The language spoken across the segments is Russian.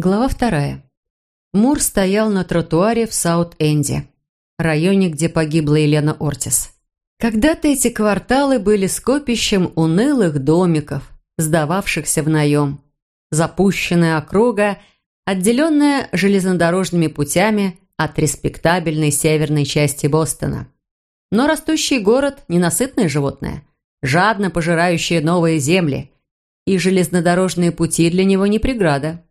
Глава вторая. Мур стоял на тротуаре в Саут-Энде, районе, где погибла Елена Ортис. Когда-то эти кварталы были скопищем унылых домиков, сдававшихся в наем. Запущенная округа, отделенная железнодорожными путями от респектабельной северной части Бостона. Но растущий город – ненасытное животное, жадно пожирающее новые земли, и железнодорожные пути для него не преграда.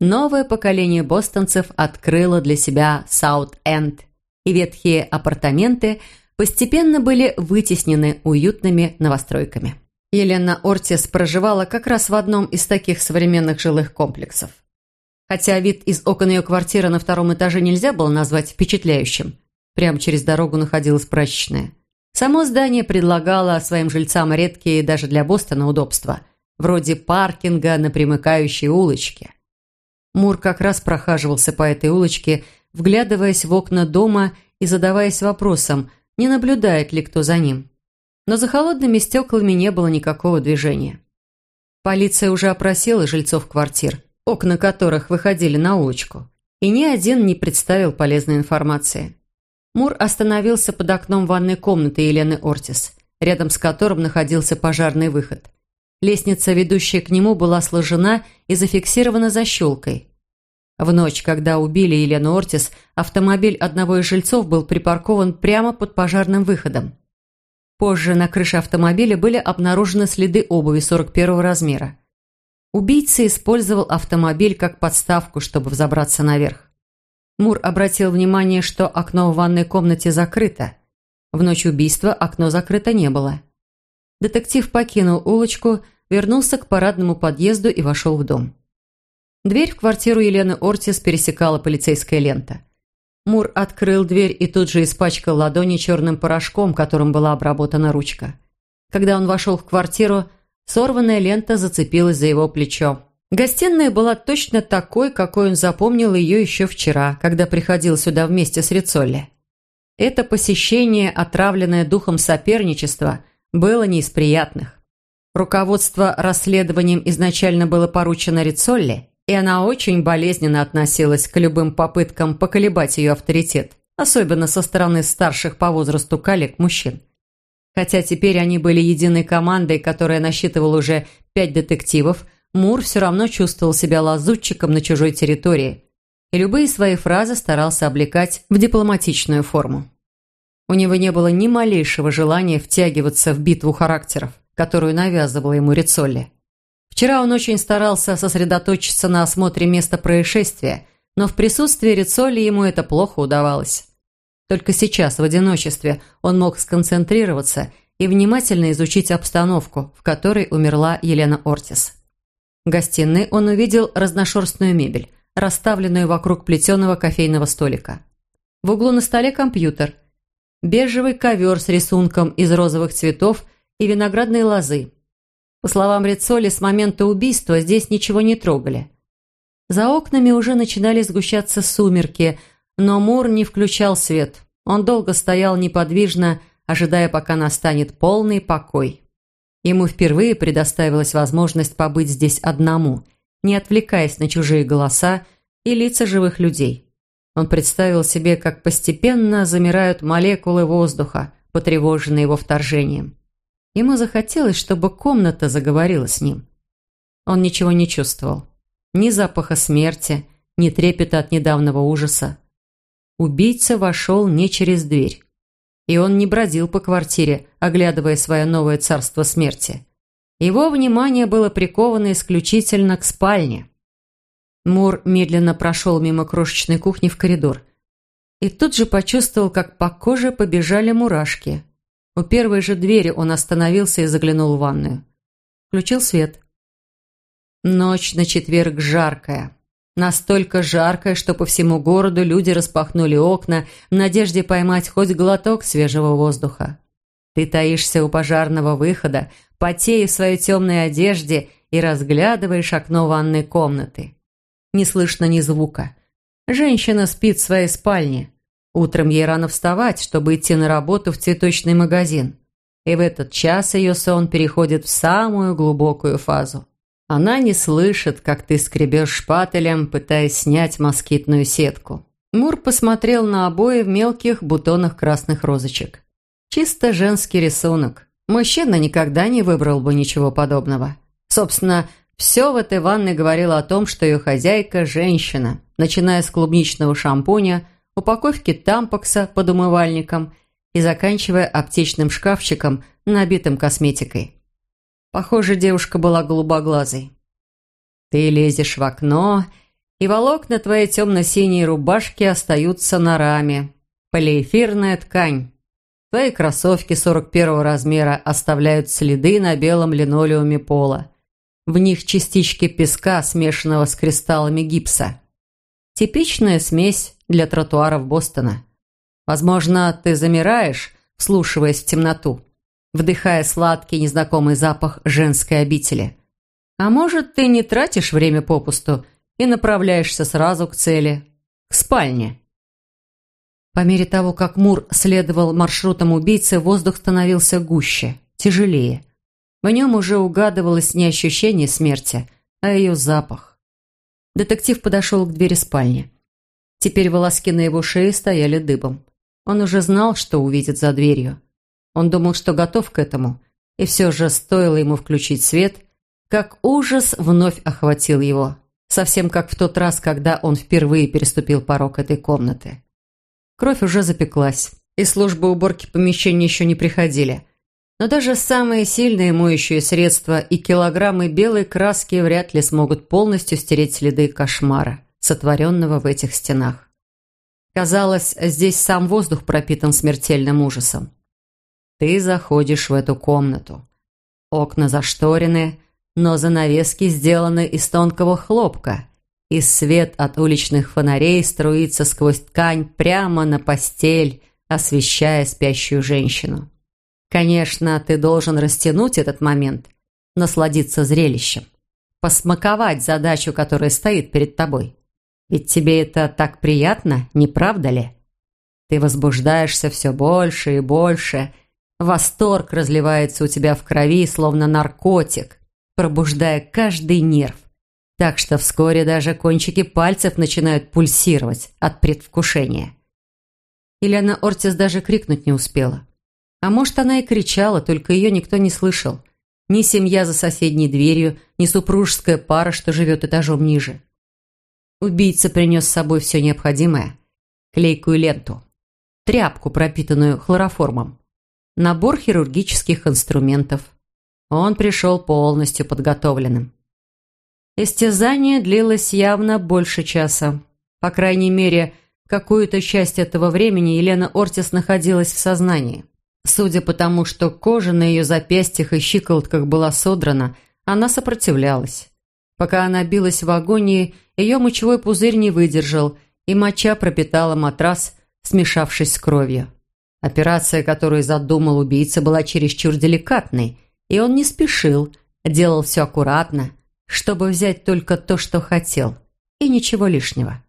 Новое поколение бостонцев открыло для себя Саут-Энд, и ветхие апартаменты постепенно были вытеснены уютными новостройками. Елена Ортис проживала как раз в одном из таких современных жилых комплексов. Хотя вид из окон ее квартиры на втором этаже нельзя было назвать впечатляющим. Прямо через дорогу находилась прачечная. Само здание предлагало своим жильцам редкие даже для Бостона удобства, вроде паркинга на примыкающей улочке. Мур как раз прохаживался по этой улочке, вглядываясь в окна дома и задаваясь вопросом, не наблюдает ли кто за ним. Но за холодными стеклами не было никакого движения. Полиция уже опросила жильцов квартир, окна которых выходили на улочку, и ни один не представил полезной информации. Мур остановился под окном ванной комнаты Елены Ортис, рядом с которым находился пожарный выход. Лестница, ведущая к нему, была сложена и зафиксирована защелкой. В ночь, когда убили Елену Ортис, автомобиль одного из жильцов был припаркован прямо под пожарным выходом. Позже на крыше автомобиля были обнаружены следы обуви 41 размера. Убийца использовал автомобиль как подставку, чтобы взобраться наверх. Мур обратил внимание, что окно в ванной комнате закрыто. В ночь убийства окно закрыто не было. Детектив покинул улочку вернулся к парадному подъезду и вошел в дом. Дверь в квартиру Елены Ортис пересекала полицейская лента. Мур открыл дверь и тут же испачкал ладони черным порошком, которым была обработана ручка. Когда он вошел в квартиру, сорванная лента зацепилась за его плечо. Гостиная была точно такой, какой он запомнил ее еще вчера, когда приходил сюда вместе с Рицолли. Это посещение, отравленное духом соперничества, было не из приятных. Руководство расследованием изначально было поручено Рицолли, и она очень болезненно относилась к любым попыткам поколебать ее авторитет, особенно со стороны старших по возрасту коллег-мужчин. Хотя теперь они были единой командой, которая насчитывала уже пять детективов, Мур все равно чувствовал себя лазутчиком на чужой территории и любые свои фразы старался облекать в дипломатичную форму. У него не было ни малейшего желания втягиваться в битву характеров которую навязывала ему Рицолли. Вчера он очень старался сосредоточиться на осмотре места происшествия, но в присутствии Рицолли ему это плохо удавалось. Только сейчас, в одиночестве, он мог сконцентрироваться и внимательно изучить обстановку, в которой умерла Елена Ортис. В гостиной он увидел разношерстную мебель, расставленную вокруг плетеного кофейного столика. В углу на столе компьютер, бежевый ковер с рисунком из розовых цветов и виноградные лозы. По словам Рицоли, с момента убийства здесь ничего не трогали. За окнами уже начинали сгущаться сумерки, но Мур не включал свет. Он долго стоял неподвижно, ожидая, пока настанет полный покой. Ему впервые предоставилась возможность побыть здесь одному, не отвлекаясь на чужие голоса и лица живых людей. Он представил себе, как постепенно замирают молекулы воздуха, потревоженные его вторжением. Ему захотелось, чтобы комната заговорила с ним. Он ничего не чувствовал. Ни запаха смерти, ни трепета от недавнего ужаса. Убийца вошел не через дверь. И он не бродил по квартире, оглядывая свое новое царство смерти. Его внимание было приковано исключительно к спальне. Мур медленно прошел мимо крошечной кухни в коридор. И тут же почувствовал, как по коже побежали мурашки – у первой же двери он остановился и заглянул в ванную. Включил свет. Ночь на четверг жаркая. Настолько жаркая, что по всему городу люди распахнули окна в надежде поймать хоть глоток свежего воздуха. Ты таишься у пожарного выхода, потея в своей темной одежде и разглядываешь окно ванной комнаты. Не слышно ни звука. Женщина спит в своей спальне. Утром ей рано вставать, чтобы идти на работу в цветочный магазин. И в этот час ее сон переходит в самую глубокую фазу. Она не слышит, как ты скребешь шпателем, пытаясь снять москитную сетку. Мур посмотрел на обои в мелких бутонах красных розочек. Чисто женский рисунок. Мужчина никогда не выбрал бы ничего подобного. Собственно, все в этой ванной говорило о том, что ее хозяйка – женщина, начиная с клубничного шампуня, упаковки тампокса под умывальником и заканчивая аптечным шкафчиком, набитым косметикой. Похоже, девушка была голубоглазой. «Ты лезешь в окно и волокна твоей темно-синей рубашки остаются на раме. Полиэфирная ткань. Твои кроссовки 41 размера оставляют следы на белом линолеуме пола. В них частички песка, смешанного с кристаллами гипса. Типичная смесь для тротуаров Бостона. Возможно, ты замираешь, вслушиваясь в темноту, вдыхая сладкий незнакомый запах женской обители. А может, ты не тратишь время попусту и направляешься сразу к цели, к спальне. По мере того, как Мур следовал маршрутам убийцы, воздух становился гуще, тяжелее. В нем уже угадывалось не ощущение смерти, а ее запах. Детектив подошел к двери спальни. Теперь волоски на его шее стояли дыбом. Он уже знал, что увидит за дверью. Он думал, что готов к этому, и все же стоило ему включить свет, как ужас вновь охватил его совсем как в тот раз, когда он впервые переступил порог этой комнаты. Кровь уже запеклась, и службы уборки помещения еще не приходили. Но даже самые сильные моющие средства и килограммы белой краски вряд ли смогут полностью стереть следы кошмара, сотворенного в этих стенах. Казалось, здесь сам воздух пропитан смертельным ужасом. Ты заходишь в эту комнату. Окна зашторены, но занавески сделаны из тонкого хлопка, и свет от уличных фонарей струится сквозь ткань прямо на постель, освещая спящую женщину. Конечно, ты должен растянуть этот момент, насладиться зрелищем, посмаковать задачу, которая стоит перед тобой. Ведь тебе это так приятно, не правда ли? Ты возбуждаешься все больше и больше, восторг разливается у тебя в крови, словно наркотик – пробуждая каждый нерв. Так что вскоре даже кончики пальцев начинают пульсировать от предвкушения. Елена Ортис даже крикнуть не успела. А может, она и кричала, только ее никто не слышал. Ни семья за соседней дверью, ни супружеская пара, что живет этажом ниже. Убийца принес с собой все необходимое. Клейкую ленту, тряпку, пропитанную хлороформом, набор хирургических инструментов, он пришел полностью подготовленным. Истязание длилось явно больше часа. По крайней мере, какую-то часть этого времени Елена Ортис находилась в сознании. Судя по тому, что кожа на ее запястьях и щиколотках была содрана, она сопротивлялась. Пока она билась в агонии, ее мочевой пузырь не выдержал, и моча пропитала матрас, смешавшись с кровью. Операция, которую задумал убийца, была чересчур деликатной – и он не спешил, делал все аккуратно, чтобы взять только то, что хотел, и ничего лишнего.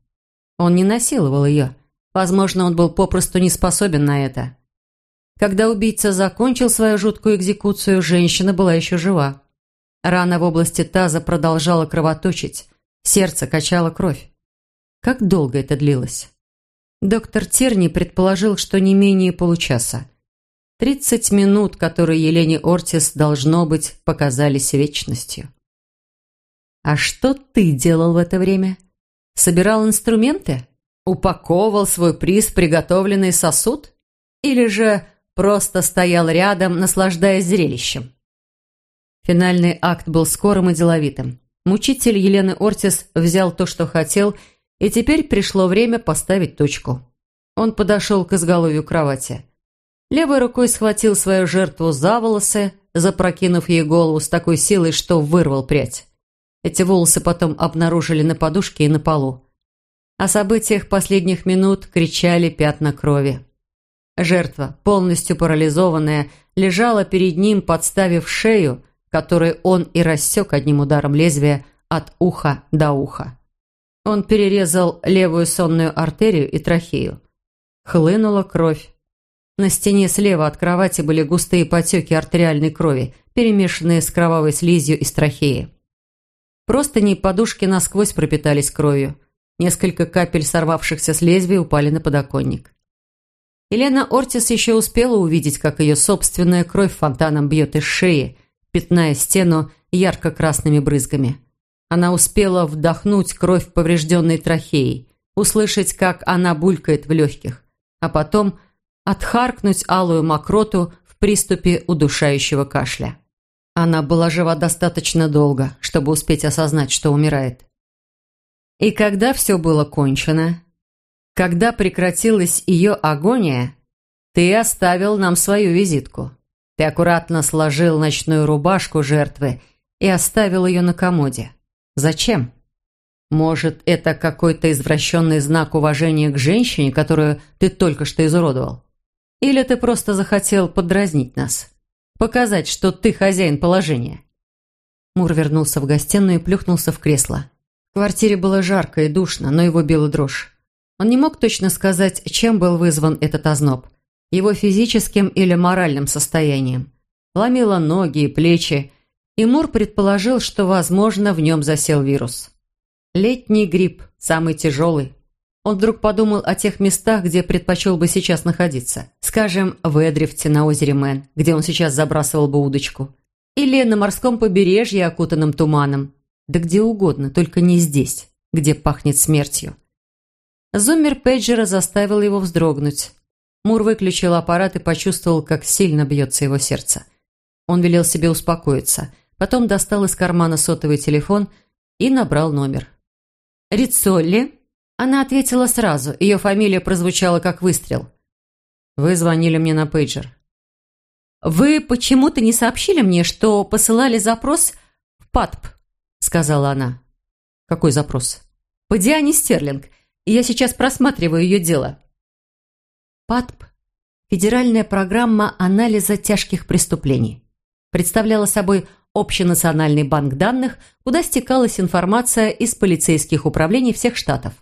Он не насиловал ее. Возможно, он был попросту не способен на это. Когда убийца закончил свою жуткую экзекуцию, женщина была еще жива. Рана в области таза продолжала кровоточить, сердце качало кровь. Как долго это длилось? Доктор Терни предположил, что не менее получаса. Тридцать минут, которые Елене Ортис, должно быть, показались вечностью. «А что ты делал в это время? Собирал инструменты? Упаковывал свой приз приготовленный сосуд? Или же просто стоял рядом, наслаждаясь зрелищем?» Финальный акт был скорым и деловитым. Мучитель Елены Ортис взял то, что хотел, и теперь пришло время поставить точку. Он подошел к изголовью кровати – Левой рукой схватил свою жертву за волосы, запрокинув ей голову с такой силой, что вырвал прядь. Эти волосы потом обнаружили на подушке и на полу. О событиях последних минут кричали пятна крови. Жертва, полностью парализованная, лежала перед ним, подставив шею, которой он и рассек одним ударом лезвия от уха до уха. Он перерезал левую сонную артерию и трахею. Хлынула кровь. На стене слева от кровати были густые потеки артериальной крови, перемешанные с кровавой слизью из трахеи. Простыни и подушки насквозь пропитались кровью. Несколько капель, сорвавшихся с лезвия, упали на подоконник. Елена Ортис еще успела увидеть, как ее собственная кровь фонтаном бьет из шеи, пятная стену ярко-красными брызгами. Она успела вдохнуть кровь поврежденной трахеей, услышать, как она булькает в легких, а потом отхаркнуть алую мокроту в приступе удушающего кашля. Она была жива достаточно долго, чтобы успеть осознать, что умирает. И когда все было кончено, когда прекратилась ее агония, ты оставил нам свою визитку. Ты аккуратно сложил ночную рубашку жертвы и оставил ее на комоде. Зачем? Может, это какой-то извращенный знак уважения к женщине, которую ты только что изуродовал? Или ты просто захотел подразнить нас? Показать, что ты хозяин положения?» Мур вернулся в гостиную и плюхнулся в кресло. В квартире было жарко и душно, но его била дрожь. Он не мог точно сказать, чем был вызван этот озноб. Его физическим или моральным состоянием. Ломило ноги и плечи, и Мур предположил, что, возможно, в нем засел вирус. Летний грипп, самый тяжелый. Он вдруг подумал о тех местах, где предпочел бы сейчас находиться. Скажем, в Эдрифте на озере Мэн, где он сейчас забрасывал бы удочку. Или на морском побережье, окутанном туманом. Да где угодно, только не здесь, где пахнет смертью. Зуммер пейджера заставил его вздрогнуть. Мур выключил аппарат и почувствовал, как сильно бьется его сердце. Он велел себе успокоиться. Потом достал из кармана сотовый телефон и набрал номер. «Рицолли?» Она ответила сразу. Ее фамилия прозвучала как выстрел. «Вы звонили мне на пейджер». «Вы почему-то не сообщили мне, что посылали запрос в ПАТП?» сказала она. «Какой запрос?» «По Диане Стерлинг. Я сейчас просматриваю ее дело». ПАТП – федеральная программа анализа тяжких преступлений. Представляла собой общенациональный банк данных, куда стекалась информация из полицейских управлений всех штатов.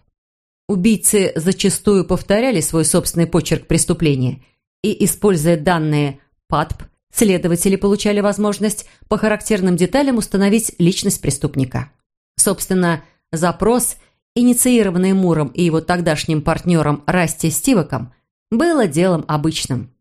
Убийцы зачастую повторяли свой собственный почерк преступления, и, используя данные ПАТП, следователи получали возможность по характерным деталям установить личность преступника. Собственно, запрос, инициированный Муром и его тогдашним партнером Расти Стиваком, было делом обычным.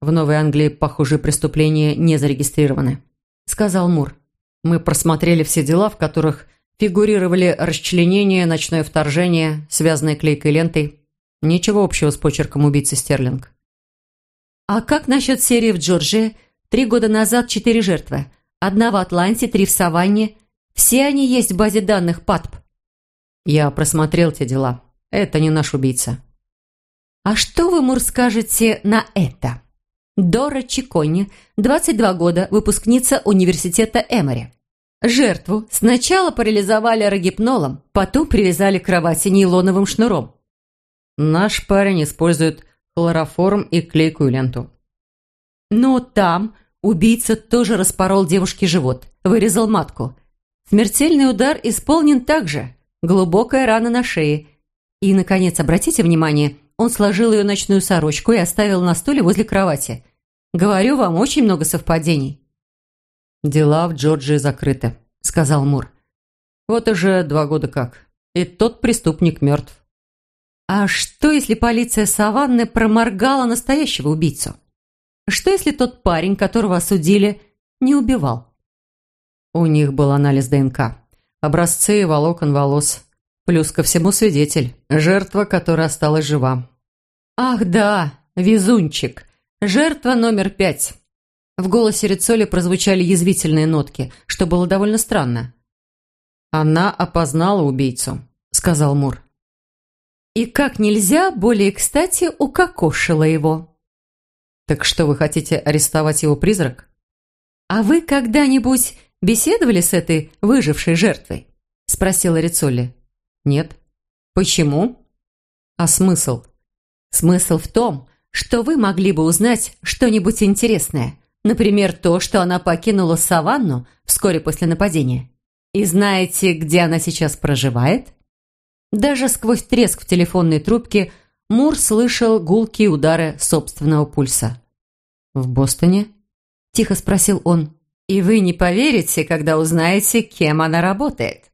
«В Новой Англии похожие преступления не зарегистрированы», – сказал Мур. «Мы просмотрели все дела, в которых фигурировали расчленение, ночное вторжение, связанное клейкой лентой. Ничего общего с почерком убийцы Стерлинг». «А как насчет серии в Джорджии? Три года назад четыре жертвы. Одна в Атланте, три в Саванне. Все они есть в базе данных ПАТП». «Я просмотрел те дела. Это не наш убийца». «А что вы, Мур, скажете на это?» Дора Чикони, 22 года, выпускница университета Эмори. Жертву сначала парализовали рогипнолом, потом привязали к кровати нейлоновым шнуром. Наш парень использует хлороформ и клейкую ленту. Но там убийца тоже распорол девушке живот, вырезал матку. Смертельный удар исполнен также, глубокая рана на шее. И, наконец, обратите внимание, он сложил ее ночную сорочку и оставил на стуле возле кровати. Говорю вам, очень много совпадений. «Дела в Джорджии закрыты», — сказал Мур. «Вот уже два года как. И тот преступник мертв». А что, если полиция Саванны проморгала настоящего убийцу? Что, если тот парень, которого осудили, не убивал? У них был анализ ДНК. Образцы волокон волос. Плюс ко всему свидетель. Жертва, которая осталась жива. «Ах да, везунчик. Жертва номер пять». В голосе Рицоли прозвучали язвительные нотки, что было довольно странно. «Она опознала убийцу», — сказал Мур. «И как нельзя более кстати укокошила его». «Так что, вы хотите арестовать его призрак?» «А вы когда-нибудь беседовали с этой выжившей жертвой?» — спросила Рицоли. «Нет». «Почему?» «А смысл?» «Смысл в том, что вы могли бы узнать что-нибудь интересное. Например, то, что она покинула саванну вскоре после нападения. И знаете, где она сейчас проживает?» Даже сквозь треск в телефонной трубке Мур слышал гулкие удары собственного пульса. «В Бостоне?» – тихо спросил он. И вы не поверите, когда узнаете, кем она работает.